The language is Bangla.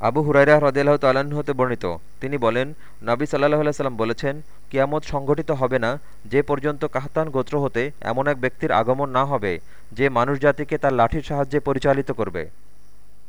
আবু হুরাইরা হ্রদিল্লাহ তাল্লাহ্ন হতে বর্ণিত। তিনি বলেন, নাবি সাল্লাহ সাল্লাম বলেছেন, কিয়ামত সংঘটিত হবে না, যে পর্যন্ত কাহতান গোত্র হতে এমন এক ব্যক্তির আগমন না হবে, যে মানুষ জাতিকে তার লাঠির সাহায্যে পরিচালিত করবে।